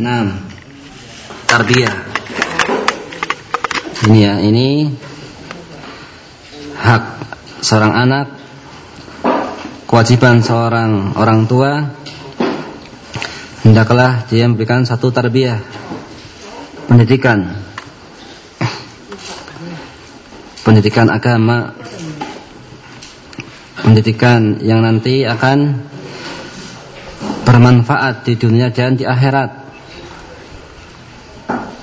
Enam. Tarbiyah. Ini ya, ini hak seorang anak, kewajiban seorang orang tua hendaklah dia memberikan satu tarbiyah pendidikan pendidikan agama pendidikan yang nanti akan bermanfaat di dunia dan di akhirat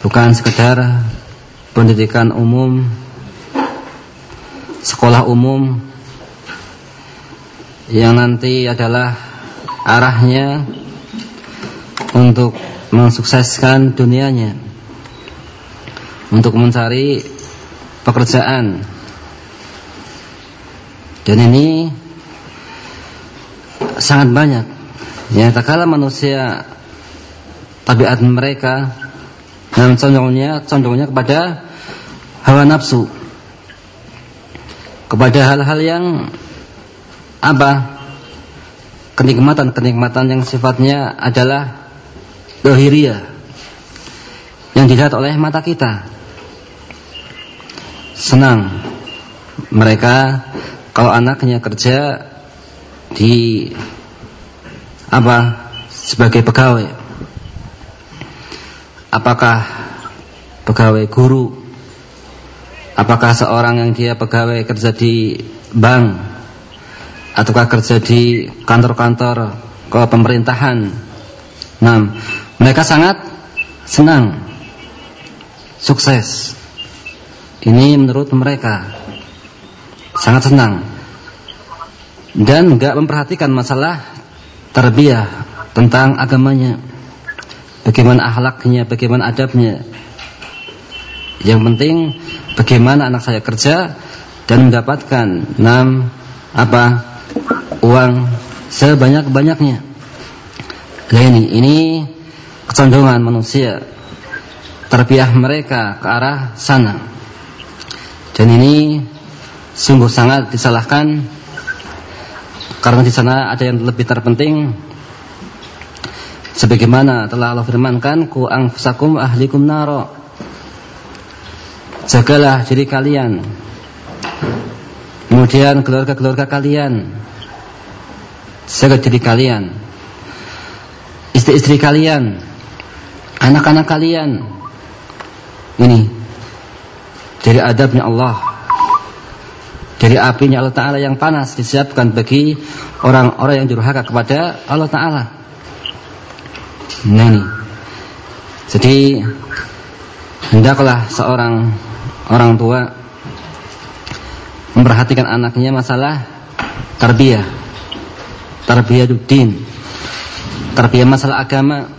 bukan sekedar pendidikan umum sekolah umum. Yang nanti adalah arahnya untuk mensukseskan dunianya. Untuk mencari pekerjaan. Dan ini sangat banyak. Ya tak kala manusia tabiat mereka dan condongnya condongnya kepada hawa nafsu. Kepada hal-hal yang apa? Kenikmatan-kenikmatan yang sifatnya adalah dohiria yang dilihat oleh mata kita. Senang. Mereka kalau anaknya kerja di apa? Sebagai pegawai apakah pegawai guru? Apakah seorang yang dia pegawai kerja di bank? Ataukah kerja di kantor-kantor pemerintahan? Nah mereka sangat senang. Sukses. Ini menurut mereka sangat senang. Dan nggak memperhatikan masalah terbiah tentang agamanya, bagaimana akhlaknya, bagaimana adabnya. Yang penting bagaimana anak saya kerja dan mendapatkan enam apa uang sebanyak-banyaknya. Nah ini, ini kecondongan manusia terbiah mereka ke arah sana. Dan ini sungguh sangat disalahkan karena di sana ada yang lebih terpenting sebagaimana telah Allah firmankan ku anfusakum ahlikum naro jagalah diri kalian. Kemudian keluarga-keluarga kalian. Jaga diri kalian. Istri-istri kalian. Anak-anak kalian. Ini dari adabnya Allah. Dari apinya Allah Ta'ala yang panas disiapkan bagi orang-orang yang durhaka kepada Allah Ta'ala nah ini jadi hendaklah seorang orang tua memperhatikan anaknya masalah tarbiyah. Tarbiyah din. Tarbiyah masalah agama.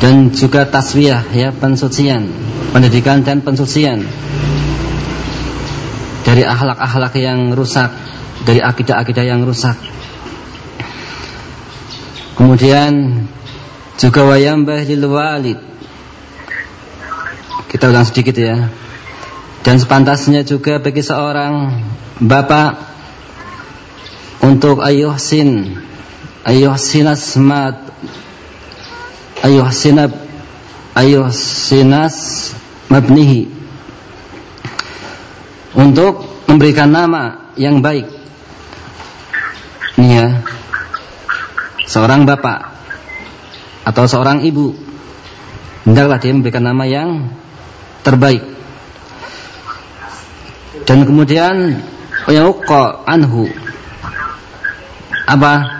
Dan juga taswiyah ya pensucian pendidikan dan pensucian. Dari akhlak-akhlak yang rusak, dari akidah-akidah yang rusak. Kemudian juga wayambah lil walid. Kita ulang sedikit ya. Dan sepantasnya juga bagi seorang bapak untuk ayuh sin, ayuh sinas mat, ayuh sinas mabnihi untuk memberikan nama yang baik. Ini ya. Seorang bapak atau seorang ibu hendaklah dia memberikan nama yang terbaik. Dan kemudian yauqa anhu apa?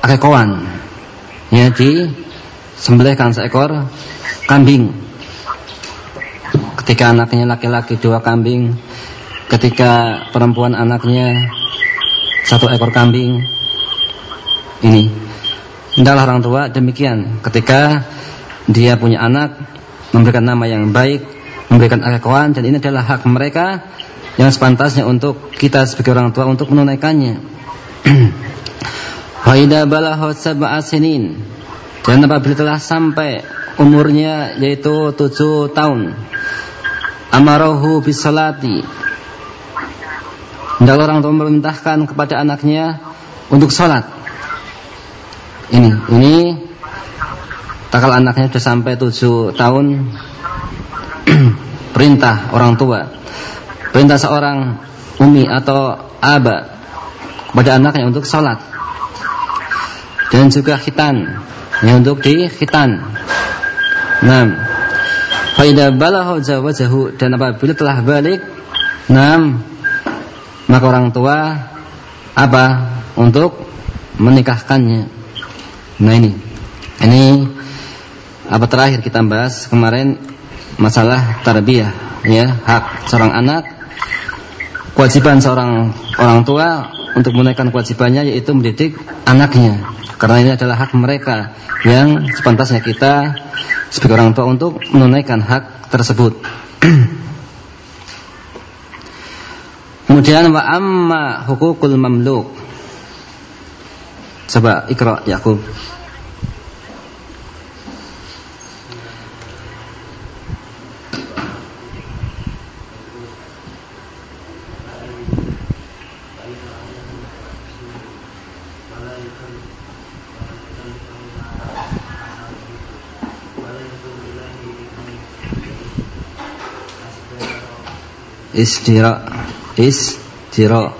Akekoan ya di sembelihkan seekor kambing Ketika anaknya laki-laki dua kambing, ketika perempuan anaknya satu ekor kambing. Ini. Hendaklah orang tua demikian. Ketika dia punya anak, memberikan nama yang baik, memberikan akawan dan ini adalah hak mereka yang sepantasnya untuk kita sebagai orang tua untuk menunaikannya. Wa idza balagha sab'a sinin dan apabila telah sampai umurnya yaitu tujuh tahun amarahu bisalati Hendaklah orang tua memerintahkan kepada anaknya untuk sholat. Ini, ini takal anaknya sudah sampai tujuh tahun. Perintah orang tua. Perintah seorang umi atau aba kepada anaknya untuk sholat. Dan juga khitan yang untuk di khitan nah faida balagha zawajahu dan apabila telah balik nah maka orang tua apa untuk menikahkannya nah ini. Ini apa terakhir kita bahas kemarin masalah tarbiyah ya. Hak seorang anak kewajiban seorang orang tua untuk menunaikan kewajibannya yaitu mendidik anaknya. Karena ini adalah hak mereka yang sepantasnya kita sebagai orang tua untuk menunaikan hak tersebut. Kemudian wa amma hukukul mamluk coba ikra Yakub istira istira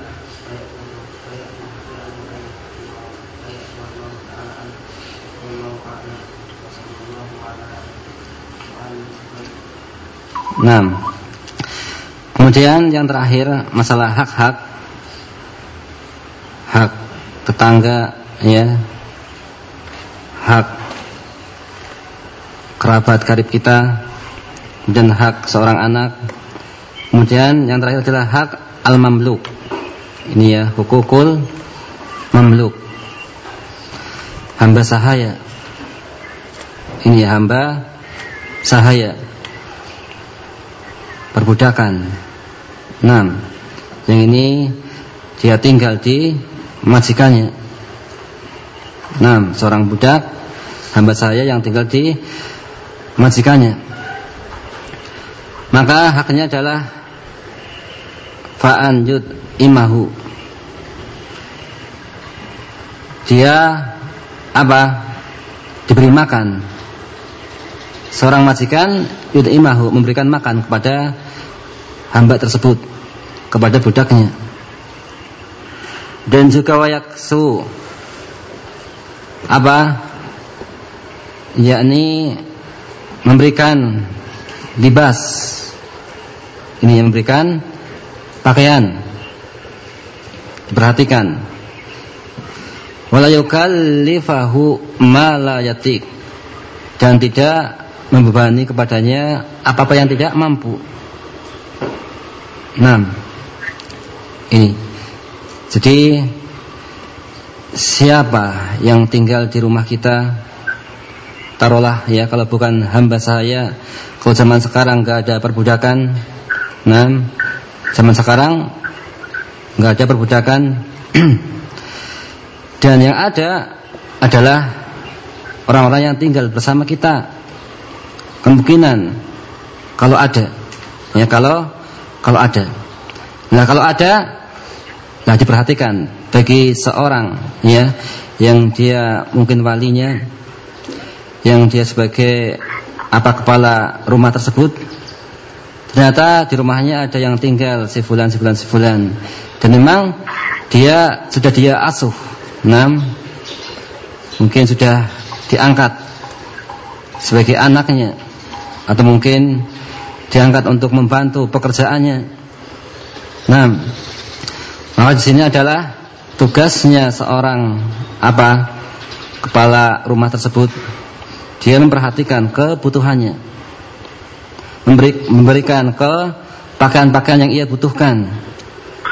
Nah, kemudian yang terakhir masalah hak-hak, hak tetangga, ya, hak kerabat karib kita, dan hak seorang anak. Kemudian yang terakhir adalah hak al-mamluk. Ini ya, hukukul mamluk. Hamba sahaya. Ini ya, hamba sahaya perbudakan. Nah, yang ini dia tinggal di majikannya. Nah, seorang budak hamba saya yang tinggal di majikannya. Maka haknya adalah fa'an imahu. Dia apa? Diberi makan seorang majikan yud'imahu memberikan makan kepada hamba tersebut kepada budaknya. Dan juga wayaksu apa? Yakni memberikan libas. Ini yang memberikan pakaian. Perhatikan wala yukallifahu ma la yatik. Dan tidak membebani kepadanya apa-apa yang tidak mampu. Nah, ini. Jadi siapa yang tinggal di rumah kita taruhlah ya kalau bukan hamba saya kalau zaman sekarang nggak ada perbudakan nah zaman sekarang nggak ada perbudakan dan yang ada adalah orang-orang yang tinggal bersama kita kemungkinan. Kalau ada. Ya kalau kalau ada. Nah kalau ada nah diperhatikan bagi seorang ya yang dia mungkin walinya yang dia sebagai apa kepala rumah tersebut. Ternyata di rumahnya ada yang tinggal sebulan sebulan sebulan dan memang dia sudah dia asuh. Enam. Mungkin sudah diangkat sebagai anaknya atau mungkin diangkat untuk membantu pekerjaannya. Nah, maka di sini adalah tugasnya seorang apa kepala rumah tersebut. Dia memperhatikan kebutuhannya. Memberi, memberikan ke pakaian-pakaian yang ia butuhkan.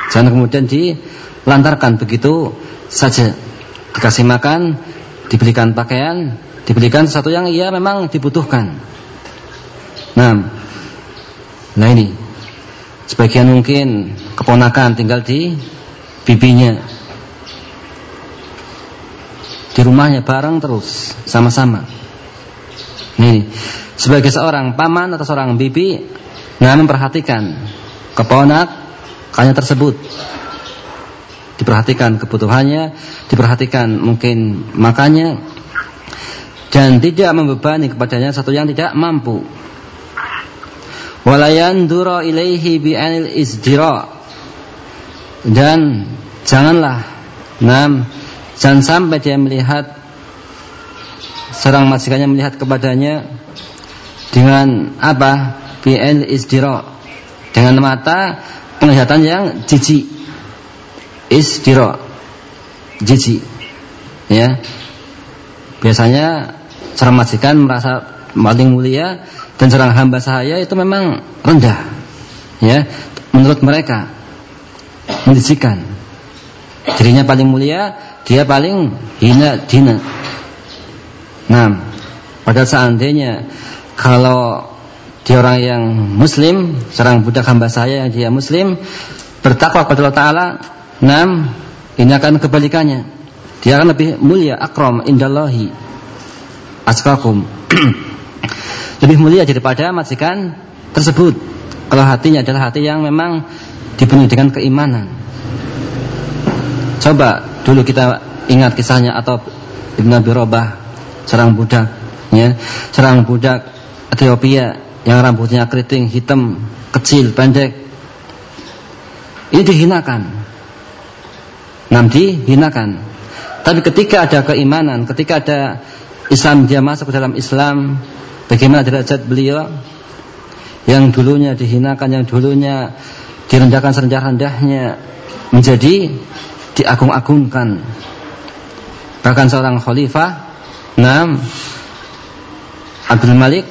Jangan kemudian dilantarkan begitu saja. Dikasih makan dibelikan pakaian dibelikan sesuatu yang ia memang dibutuhkan Nah, nah ini. Sebagian mungkin keponakan tinggal di bibinya. Di rumahnya bareng terus sama-sama. Nih sebagai seorang paman atau seorang bibi nah memperhatikan keponakannya tersebut. Diperhatikan kebutuhannya diperhatikan mungkin makannya dan tidak membebani kepadanya satu yang tidak mampu walayan duro ilaihi bi'anil izdira. Dan janganlah nam jangan sampai dia melihat seorang majikannya melihat kepadanya dengan apa? Bi'al isdira dengan mata penglihatan yang jijik. Isdira jijik. Ya. Biasanya seorang majikan merasa paling mulia dan seorang hamba sahaya itu memang rendah ya menurut mereka menjijikkan. Dirinya paling mulia, dia paling hina dina. Nah, pada seandainya kalau dia orang yang muslim, seorang budak hamba saya yang dia muslim, bertakwa kepada Allah Ta'ala, nah, ini akan kebalikannya. Dia akan lebih mulia, akram, indallahi, askakum. lebih mulia daripada majikan tersebut. Kalau hatinya adalah hati yang memang dipenuhi dengan keimanan. Coba dulu kita ingat kisahnya atau Ibn Abi Robah, seorang budak, ya, seorang budak Ethiopia yang rambutnya keriting, hitam, kecil, pendek. Ini dihinakan. Nanti hinakan. Tapi ketika ada keimanan, ketika ada Islam dia masuk ke dalam Islam, bagaimana derajat beliau yang dulunya dihinakan, yang dulunya direndahkan serendah-rendahnya menjadi diagung-agungkan. Bahkan seorang khalifah, Nam Abdul Malik,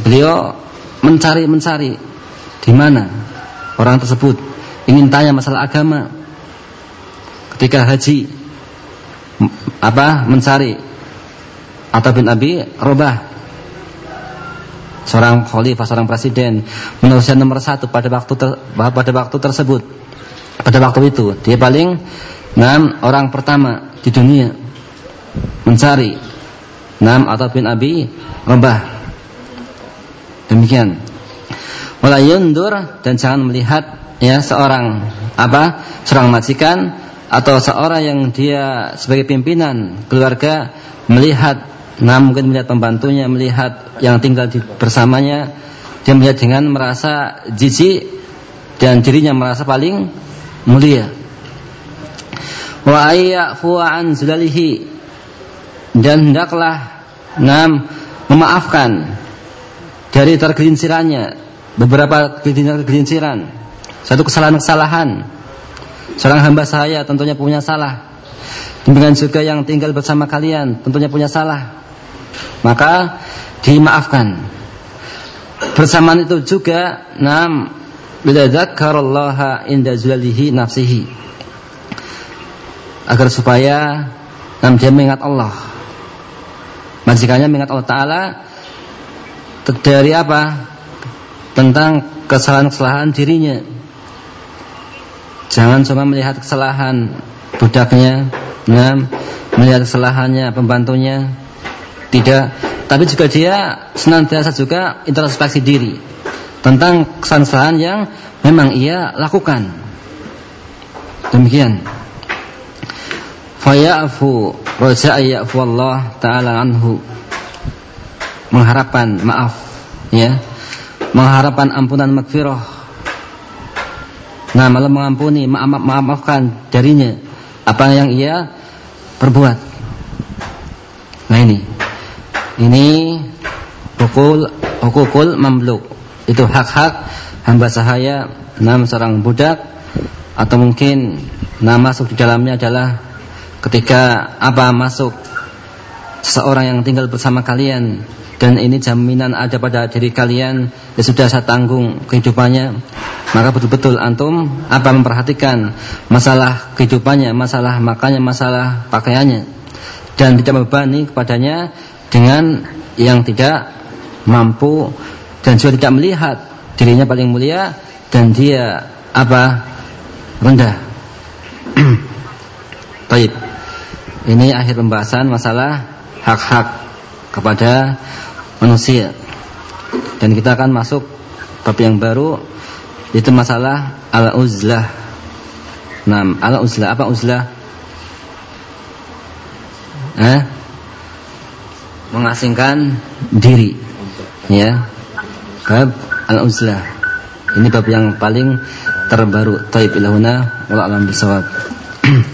beliau mencari-mencari di mana orang tersebut ingin tanya masalah agama. Ketika haji apa mencari atau bin Abi Robah seorang khalifah, seorang presiden, manusia nomor satu pada waktu ter, pada waktu tersebut, pada waktu itu dia paling enam orang pertama di dunia mencari enam atau bin Abi Rabah. Demikian. Wala yundur dan jangan melihat ya seorang apa seorang majikan atau seorang yang dia sebagai pimpinan keluarga melihat Nah mungkin melihat pembantunya, melihat yang tinggal di, bersamanya, dia melihat dengan merasa jijik dan dirinya merasa paling mulia. Wa an zulalihi. Dan hendaklah nam memaafkan dari tergelincirannya. Beberapa kegelinciran satu kesalahan-kesalahan. Seorang hamba saya tentunya punya salah. Demikian juga yang tinggal bersama kalian tentunya punya salah maka dimaafkan. Bersamaan itu juga nam bila dzakarallaha inda zulalihi nafsihi. Agar supaya nam dia mengingat Allah. Majikannya mengingat Allah taala dari apa? Tentang kesalahan-kesalahan dirinya. Jangan cuma melihat kesalahan budaknya, nah, melihat kesalahannya pembantunya, tidak, tapi juga dia senantiasa juga introspeksi diri tentang kesalahan yang memang ia lakukan. Demikian. Faya'fu raja'a ya'fu Allah taala anhu. Mengharapkan maaf ya. Mengharapkan ampunan makfirah. Nah, malah mengampuni, maaf, maafkan darinya apa yang ia perbuat. Ini ini hukul hukukul mamluk. Itu hak-hak hamba sahaya enam seorang budak atau mungkin nama masuk di dalamnya adalah ketika apa masuk seorang yang tinggal bersama kalian dan ini jaminan ada pada diri kalian ya sudah saya tanggung kehidupannya maka betul-betul antum apa memperhatikan masalah kehidupannya masalah makannya masalah pakaiannya dan tidak membebani kepadanya dengan yang tidak mampu dan juga tidak melihat dirinya paling mulia dan dia apa rendah. Baik. Ini akhir pembahasan masalah hak-hak kepada manusia. Dan kita akan masuk bab yang baru itu masalah al-uzlah. Nah, al-uzlah apa uzlah? Eh? Mengasingkan diri. Ya. Bab al-uzlah. Ini bab yang paling terbaru. Taib ilahuna wala alam bisawab.